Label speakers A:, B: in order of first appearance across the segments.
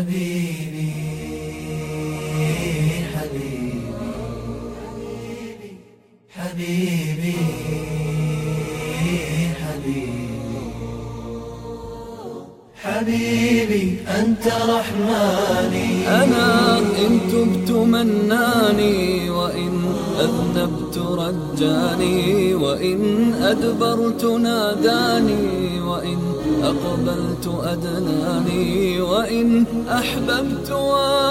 A: حبيبي حبيبي حبيبي حبيبي أنت رحماني.
B: أنا إن تبت مناني وإن أذنبت رجاني وإن أدبرت ناداني وإن أقبلت أدناني وإن أحببت والاني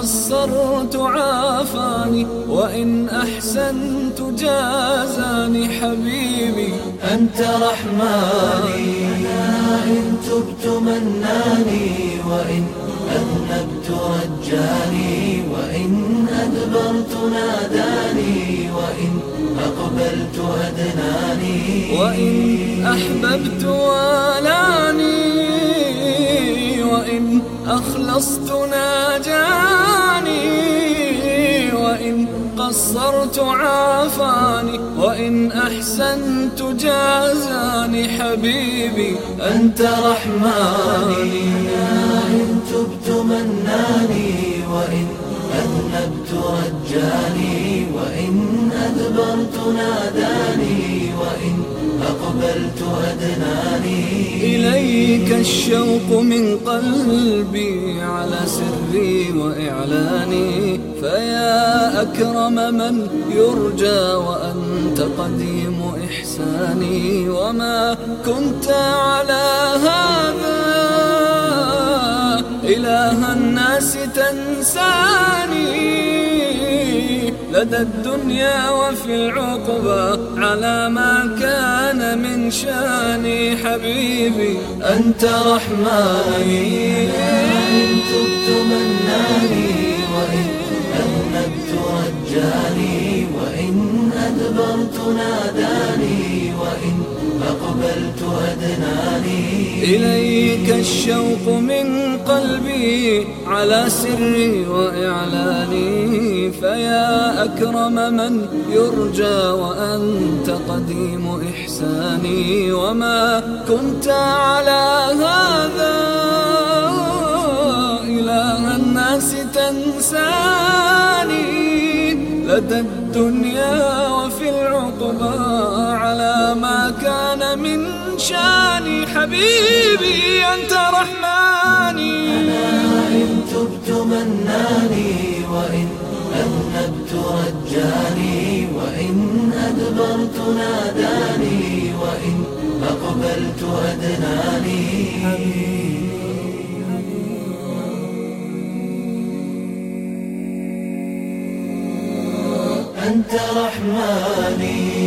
B: قصرت عافاني وإن أحسنت جازاني حبيبي.
A: أنت رحماني أنا إن تبت مناني وإن أذنبت رجاني وإن أدبرت ناداني وإن أقبلت أدناني.
B: وإن أحببت والاني وإن أخلصت ناجاني. قصرت عافاني وإن أحسنت جازاني حبيبي
A: أنت رحماني. إن تبت مناني وإن أذنبت رجاني وإن أدبرت ناداني وإن أقبلت أدناني.
B: إليك الشوق من قلبي على سري وإعلاني. أكرم من يرجى وأنت قديم إحساني وما كنت على هذا إله الناس تنساني لدى الدنيا وفي العقبى على ما كان من شاني حبيبي
A: أنت رحماني رجاني وإن أدبرت ناداني وإن أقبلت أدناني.
B: إليك الشوق من قلبي على سري وإعلاني. فيا أكرم من يرجى وأنت قديم إحساني. وما كنت على هذا إله الناس تنساني. لدى الدنيا وفي العقبى على ما كان من شاني حبيبي أنت رحماني.
A: أنا إن تبت مناني وإن أذنبت رجاني وإن أدبرت ناداني وإن أقبلت أدناني. أنت رحماني.